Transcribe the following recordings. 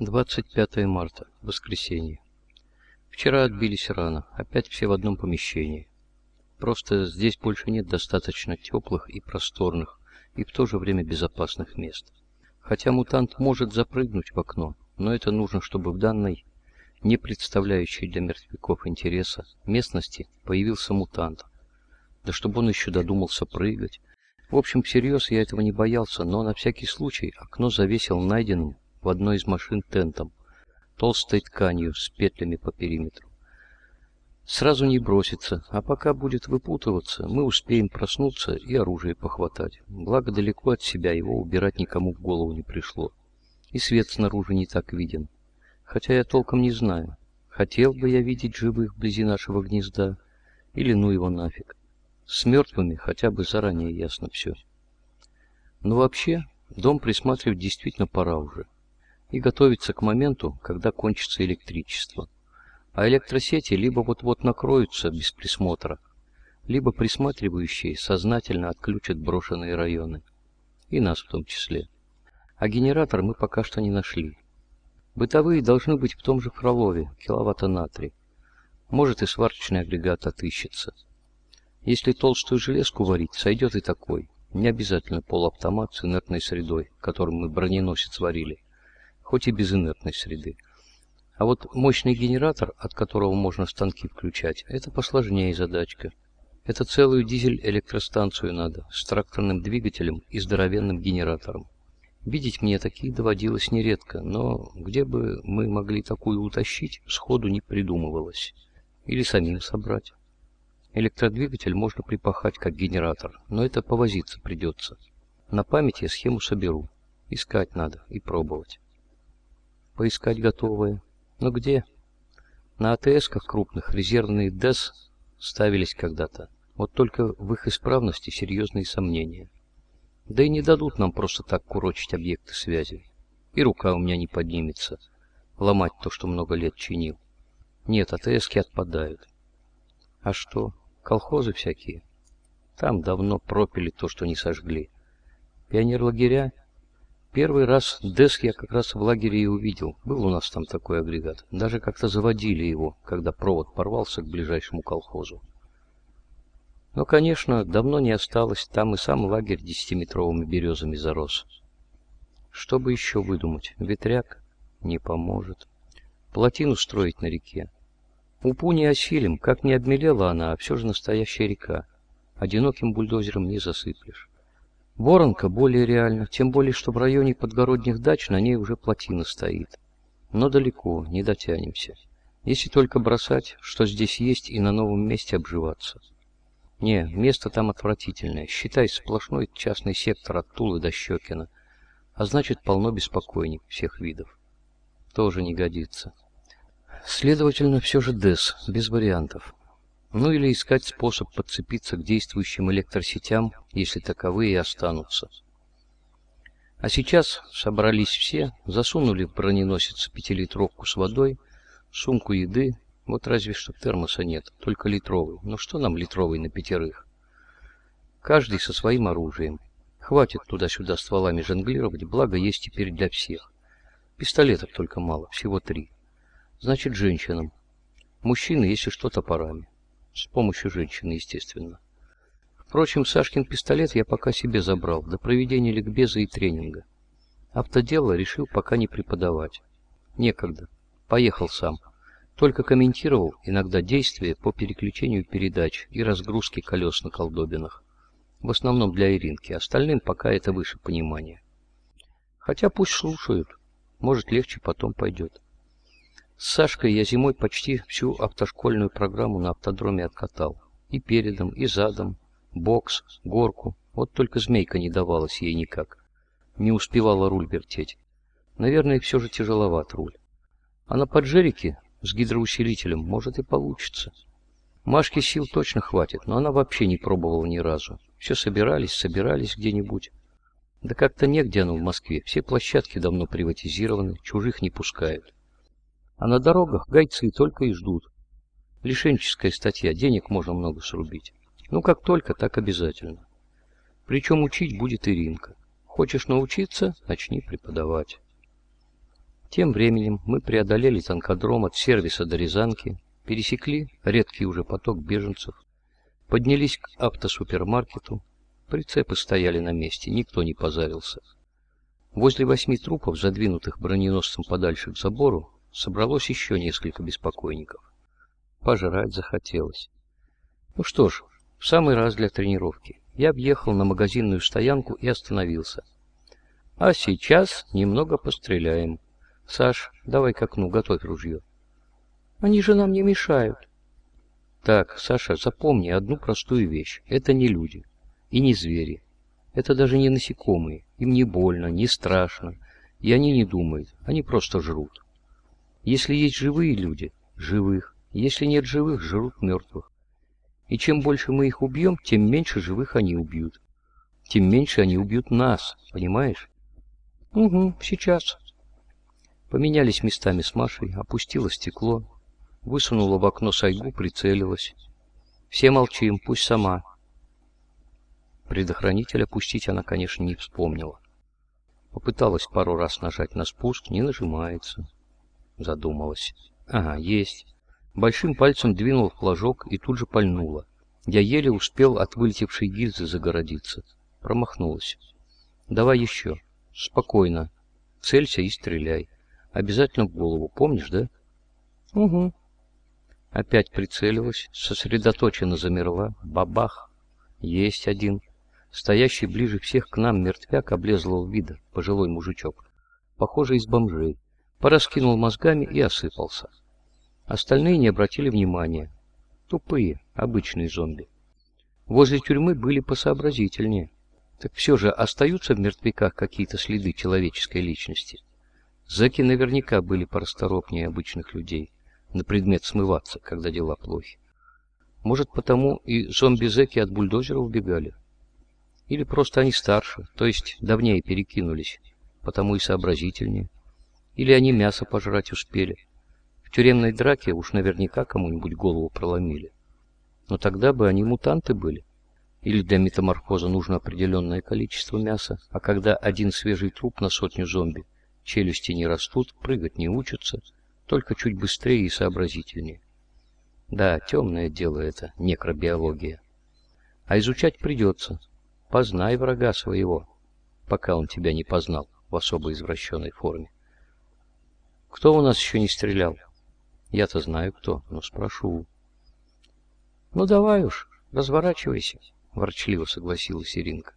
25 марта, воскресенье. Вчера отбились рано, опять все в одном помещении. Просто здесь больше нет достаточно теплых и просторных, и в то же время безопасных мест. Хотя мутант может запрыгнуть в окно, но это нужно, чтобы в данной, не представляющей для мертвяков интереса, местности появился мутант. Да чтобы он еще додумался прыгать. В общем, всерьез я этого не боялся, но на всякий случай окно завесил найденным в одной из машин тентом, толстой тканью с петлями по периметру. Сразу не бросится, а пока будет выпутываться, мы успеем проснуться и оружие похватать. Благо далеко от себя его убирать никому в голову не пришло. И свет снаружи не так виден. Хотя я толком не знаю, хотел бы я видеть живых вблизи нашего гнезда, или ну его нафиг. С мертвыми хотя бы заранее ясно все. Но вообще, дом присматривать действительно пора уже и готовиться к моменту, когда кончится электричество. А электросети либо вот-вот накроются без присмотра, либо присматривающие сознательно отключат брошенные районы. И нас в том числе. А генератор мы пока что не нашли. Бытовые должны быть в том же Фролове, киловатта на три. Может и сварочный агрегат отыщется. Если толстую железку варить, сойдет и такой. Не обязательно полуавтомат с инертной средой, которым мы броненосец варили хоть и без инертной среды. А вот мощный генератор, от которого можно станки включать, это посложнее задачка. Это целую дизель-электростанцию надо, с тракторным двигателем и здоровенным генератором. Видеть мне такие доводилось нередко, но где бы мы могли такую утащить, сходу не придумывалось. Или самим собрать. Электродвигатель можно припахать как генератор, но это повозиться придется. На память я схему соберу. Искать надо и пробовать поискать готовые. Но где? На АТСках крупных резервные ДЭС ставились когда-то. Вот только в их исправности серьезные сомнения. Да и не дадут нам просто так курочить объекты связи. И рука у меня не поднимется. Ломать то, что много лет чинил. Нет, АТСки отпадают. А что, колхозы всякие? Там давно пропили то, что не сожгли. Пионер-лагеря Первый раз Деск я как раз в лагере и увидел. Был у нас там такой агрегат. Даже как-то заводили его, когда провод порвался к ближайшему колхозу. Но, конечно, давно не осталось. Там и сам лагерь десятиметровыми березами зарос. Что бы еще выдумать? Ветряк? Не поможет. Плотину строить на реке. Упу не осилим. Как не обмелела она, а все же настоящая река. Одиноким бульдозером не засыплешь. Воронка более реальна, тем более, что в районе подгородних дач на ней уже плотина стоит. Но далеко, не дотянемся. Если только бросать, что здесь есть, и на новом месте обживаться. Не, место там отвратительное. Считай, сплошной частный сектор от Тулы до Щекина. А значит, полно беспокойник всех видов. Тоже не годится. Следовательно, все же ДЭС, без вариантов. Ну или искать способ подцепиться к действующим электросетям, если таковые и останутся. А сейчас собрались все, засунули в броненосец пятилитровку с водой, сумку еды, вот разве что термоса нет, только литровый. Но что нам литровый на пятерых? Каждый со своим оружием. Хватит туда-сюда стволами жонглировать, благо есть теперь для всех. Пистолетов только мало, всего три. Значит, женщинам. Мужчины, если что, топорами. С помощью женщины, естественно. Впрочем, Сашкин пистолет я пока себе забрал, до проведения ликбеза и тренинга. Автодело решил пока не преподавать. Некогда. Поехал сам. Только комментировал иногда действия по переключению передач и разгрузке колес на колдобинах. В основном для Иринки, остальным пока это выше понимания. Хотя пусть слушают, может легче потом пойдет. С Сашкой я зимой почти всю автошкольную программу на автодроме откатал. И передом, и задом, бокс, горку. Вот только змейка не давалась ей никак. Не успевала руль вертеть. Наверное, все же тяжеловат руль. А на поджерике с гидроусилителем может и получится. Машке сил точно хватит, но она вообще не пробовала ни разу. Все собирались, собирались где-нибудь. Да как-то негде оно в Москве. Все площадки давно приватизированы, чужих не пускают. А на дорогах гайцы только и ждут. Лишенческая статья, денег можно много срубить. Ну, как только, так обязательно. Причем учить будет Иринка. Хочешь научиться, начни преподавать. Тем временем мы преодолели танкодром от сервиса до Рязанки, пересекли редкий уже поток беженцев, поднялись к автосупермаркету, прицепы стояли на месте, никто не позарился. Возле восьми трупов, задвинутых броненосцем подальше к забору, собралось еще несколько беспокойников. Пожрать захотелось. Ну что ж, в самый раз для тренировки. Я въехал на магазинную стоянку и остановился. А сейчас немного постреляем. Саш, давай к окну, готовь ружье. Они же нам не мешают. Так, Саша, запомни одну простую вещь. Это не люди и не звери. Это даже не насекомые. Им не больно, не страшно. И они не думают. Они просто жрут. Если есть живые люди, живых. Если нет живых, жрут мертвых. И чем больше мы их убьем, тем меньше живых они убьют. Тем меньше они убьют нас, понимаешь? Угу, сейчас. Поменялись местами с Машей, опустила стекло, высунула в окно сайгу, прицелилась. Все молчим, пусть сама. Предохранитель опустить она, конечно, не вспомнила. Попыталась пару раз нажать на спуск, не нажимается. Задумалась. Ага, есть. Большим пальцем двинул флажок и тут же пальнула. Я еле успел от вылетевшей гильзы загородиться. Промахнулась. Давай еще. Спокойно. Целься и стреляй. Обязательно в голову, помнишь, да? Угу. Опять прицелилась, сосредоточенно замерла. Бабах. Есть один. Стоящий ближе всех к нам мертвяк облезлого вида, пожилой мужичок. Похоже, из бомжей. Пораскинул мозгами и осыпался. Остальные не обратили внимания. Тупые, обычные зомби. Возле тюрьмы были посообразительнее. Так все же остаются в мертвяках какие-то следы человеческой личности. Зэки наверняка были порасторопнее обычных людей на предмет смываться, когда дела плохи. Может, потому и зомби-зэки от бульдозера убегали? Или просто они старше, то есть давнее перекинулись, потому и сообразительнее? Или они мясо пожрать успели? В тюремной драке уж наверняка кому-нибудь голову проломили. Но тогда бы они мутанты были. Или для метаморфоза нужно определенное количество мяса, а когда один свежий труп на сотню зомби – челюсти не растут, прыгать не учатся, только чуть быстрее и сообразительнее. Да, темное дело это, некробиология. А изучать придется. Познай врага своего, пока он тебя не познал в особо извращенной форме. Кто у нас еще не стрелял? Я-то знаю кто, но спрошу. Ну давай уж, разворачивайся, ворчливо согласилась Иринка.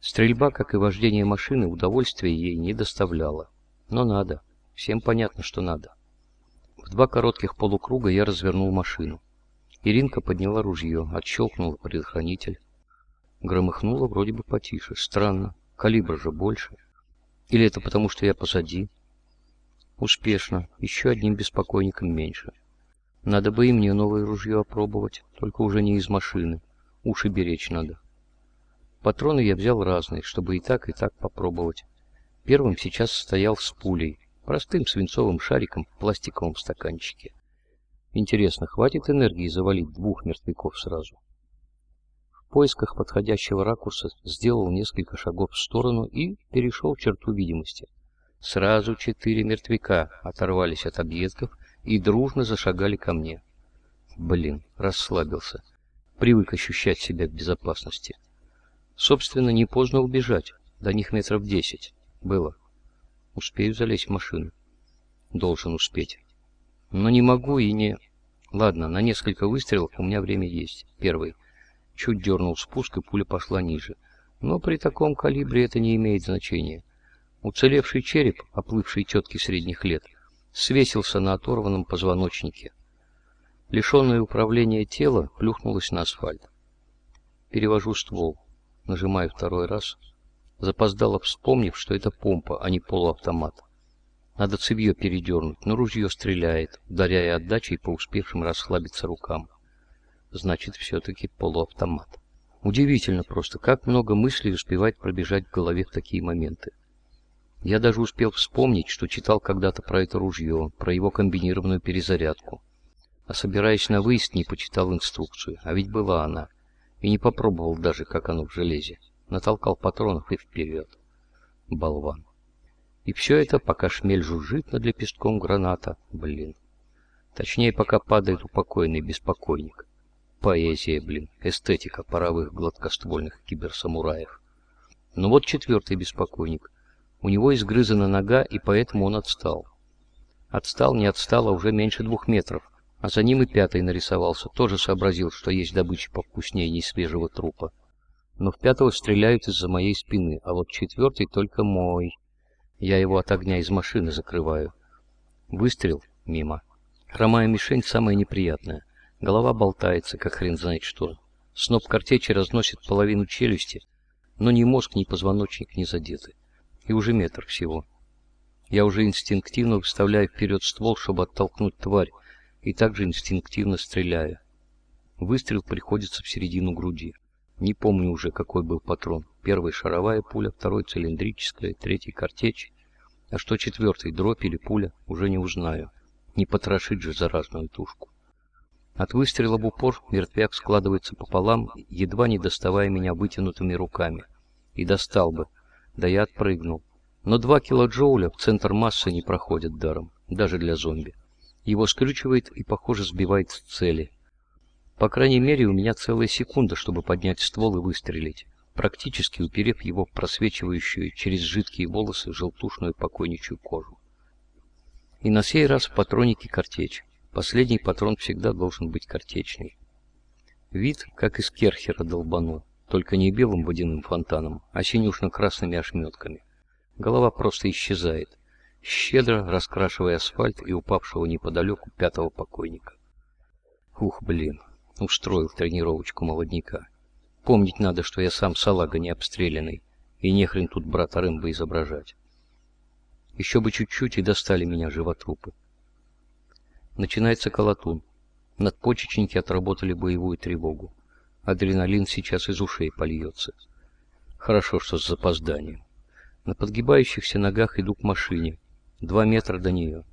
Стрельба, как и вождение машины, удовольствия ей не доставляла. Но надо. Всем понятно, что надо. В два коротких полукруга я развернул машину. Иринка подняла ружье, отщелкнула предохранитель. Громыхнула вроде бы потише. Странно. Калибр же больше. Или это потому, что я позади? Успешно. Еще одним беспокойником меньше. Надо бы и мне новое ружье опробовать, только уже не из машины. Уши беречь надо. Патроны я взял разные, чтобы и так, и так попробовать. Первым сейчас стоял с пулей, простым свинцовым шариком в пластиковом стаканчике. Интересно, хватит энергии завалить двух мертвяков сразу? В поисках подходящего ракурса сделал несколько шагов в сторону и перешел черту видимости. Сразу четыре мертвяка оторвались от объедков и дружно зашагали ко мне. Блин, расслабился. Привык ощущать себя в безопасности. Собственно, не поздно убежать. До них метров десять. Было. Успею залезть в машину. Должен успеть. Но не могу и не... Ладно, на несколько выстрелов у меня время есть. Первый. Чуть дернул спуск, и пуля пошла ниже. Но при таком калибре это не имеет значения. Уцелевший череп, оплывший тетки средних лет, свесился на оторванном позвоночнике. Лишенное управления тело плюхнулось на асфальт. Перевожу ствол. Нажимаю второй раз, запоздало вспомнив, что это помпа, а не полуавтомат. Надо цевье передернуть, но ружье стреляет, ударяя отдачей по успевшим расслабиться рукам. Значит, все-таки полуавтомат. Удивительно просто, как много мыслей успевать пробежать в голове в такие моменты. Я даже успел вспомнить, что читал когда-то про это ружье, про его комбинированную перезарядку. А собираясь на выезд, не почитал инструкцию, а ведь была она и не попробовал даже, как оно в железе. Натолкал патронов и вперед. Болван. И все это, пока шмель жужжит над лепестком граната. Блин. Точнее, пока падает упокоенный беспокойник. Поэзия, блин, эстетика паровых гладкоствольных киберсамураев. Но вот четвертый беспокойник. У него изгрызана нога, и поэтому он отстал. Отстал, не отстал, а уже меньше двух метров. А за ним и пятый нарисовался, тоже сообразил, что есть добыча повкуснее несвежего трупа. Но в пятого стреляют из-за моей спины, а вот четвертый только мой. Я его от огня из машины закрываю. Выстрел мимо. Хромая мишень самая неприятная. Голова болтается, как хрен знает что. Сноп картечи разносит половину челюсти, но ни мозг, ни позвоночник не задеты. И уже метр всего. Я уже инстинктивно выставляю вперед ствол, чтобы оттолкнуть тварь, и также инстинктивно стреляю. Выстрел приходится в середину груди. Не помню уже, какой был патрон. Первый шаровая пуля, второй цилиндрическая, третий картечь. А что четвертый, дробь или пуля, уже не узнаю. Не потрошить же заразную тушку. От выстрела в упор мертвяк складывается пополам, едва не доставая меня вытянутыми руками. И достал бы. Да я отпрыгнул. Но два килоджоуля в центр массы не проходят даром, даже для зомби. Его скрючивает и, похоже, сбивает с цели. По крайней мере, у меня целая секунда, чтобы поднять ствол и выстрелить, практически уперев его в просвечивающую через жидкие волосы желтушную покойничью кожу. И на сей раз в патронике картечь. Последний патрон всегда должен быть картечный. Вид, как из керхера долбану, только не белым водяным фонтаном, а синюшно-красными ошметками. Голова просто исчезает, щедро раскрашивая асфальт и упавшего неподалеку пятого покойника. Ух, блин, устроил тренировочку молодняка. Помнить надо, что я сам салага не обстрелянный, и нехрен тут брата Рэмбо изображать. Еще бы чуть-чуть и достали меня животрупы. Начинается колотун. Надпочечники отработали боевую тревогу. Адреналин сейчас из ушей польется. Хорошо, что с запозданием. На подгибающихся ногах иду к машине. Два метра до нее.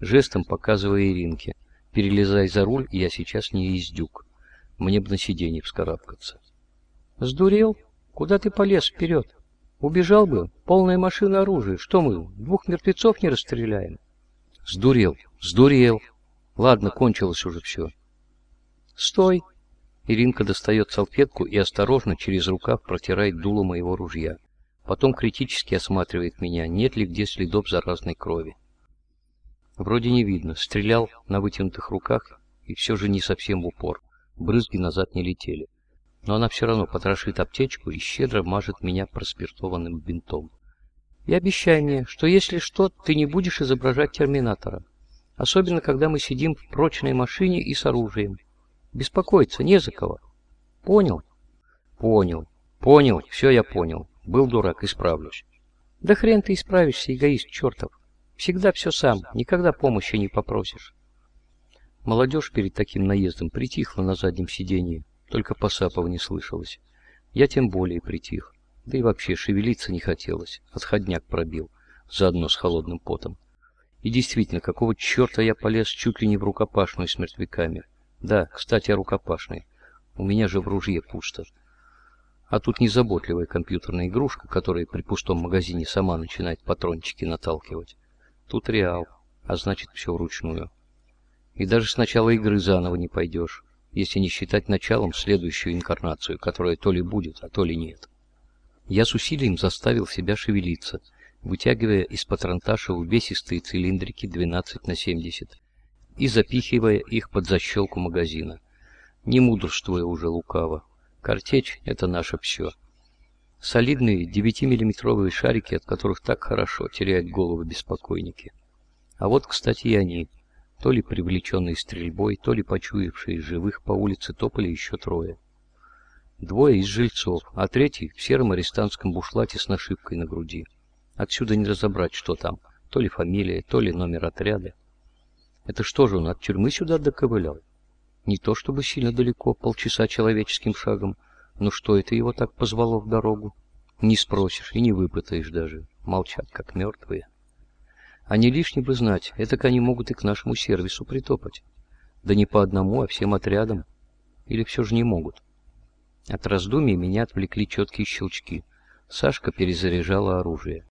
Жестом показывая Иринке. Перелезай за руль, я сейчас не издюк. Мне бы на сиденье вскарабкаться. Сдурел? Куда ты полез вперед? Убежал бы. Полная машина оружия. Что мы, двух мертвецов не расстреляем? Сдурел. Сдурел. Ладно, кончилось уже все. Стой. Иринка достает салфетку и осторожно через рукав протирает дуло моего ружья. Потом критически осматривает меня, нет ли где следов заразной крови. Вроде не видно, стрелял на вытянутых руках и все же не совсем в упор. Брызги назад не летели. Но она все равно потрошит аптечку и щедро мажет меня проспиртованным бинтом. И обещай мне, что если что, ты не будешь изображать терминатора. Особенно, когда мы сидим в прочной машине и с оружием. Беспокоиться не за кого. Понял? Понял. Понял. Все я понял. Был дурак, исправлюсь. Да хрен ты исправишься, эгоист чертов. Всегда все сам, никогда помощи не попросишь. Молодежь перед таким наездом притихла на заднем сиденье, только посапывание слышалось. Я тем более притих. Да и вообще шевелиться не хотелось, отходняк пробил, заодно с холодным потом. И действительно, какого черта я полез чуть ли не в рукопашную с мертвяками? Да, кстати, о рукопашной. У меня же в ружье пусто. А тут незаботливая компьютерная игрушка, которая при пустом магазине сама начинает патрончики наталкивать. Тут реал, а значит все вручную. И даже с начала игры заново не пойдешь, если не считать началом следующую инкарнацию, которая то ли будет, а то ли нет. Я с усилием заставил себя шевелиться — вытягивая из патронташа увесистые цилиндрики 12 на 70 и запихивая их под защелку магазина. Не мудрствуя уже лукаво. Картечь — это наше все. Солидные 9-миллиметровые шарики, от которых так хорошо теряют головы беспокойники. А вот, кстати, и они. То ли привлеченные стрельбой, то ли почуявшие живых по улице топали еще трое. Двое из жильцов, а третий в сером арестантском бушлате с нашивкой на груди. Отсюда не разобрать, что там. То ли фамилия, то ли номер отряда. Это что же он от тюрьмы сюда доковылял? Не то чтобы сильно далеко, полчаса человеческим шагом, но что это его так позвало в дорогу? Не спросишь и не выпытаешь даже. Молчат, как мертвые. А не лишне бы знать, это они могут и к нашему сервису притопать. Да не по одному, а всем отрядом. Или все же не могут. От раздумий меня отвлекли четкие щелчки. Сашка перезаряжала оружие.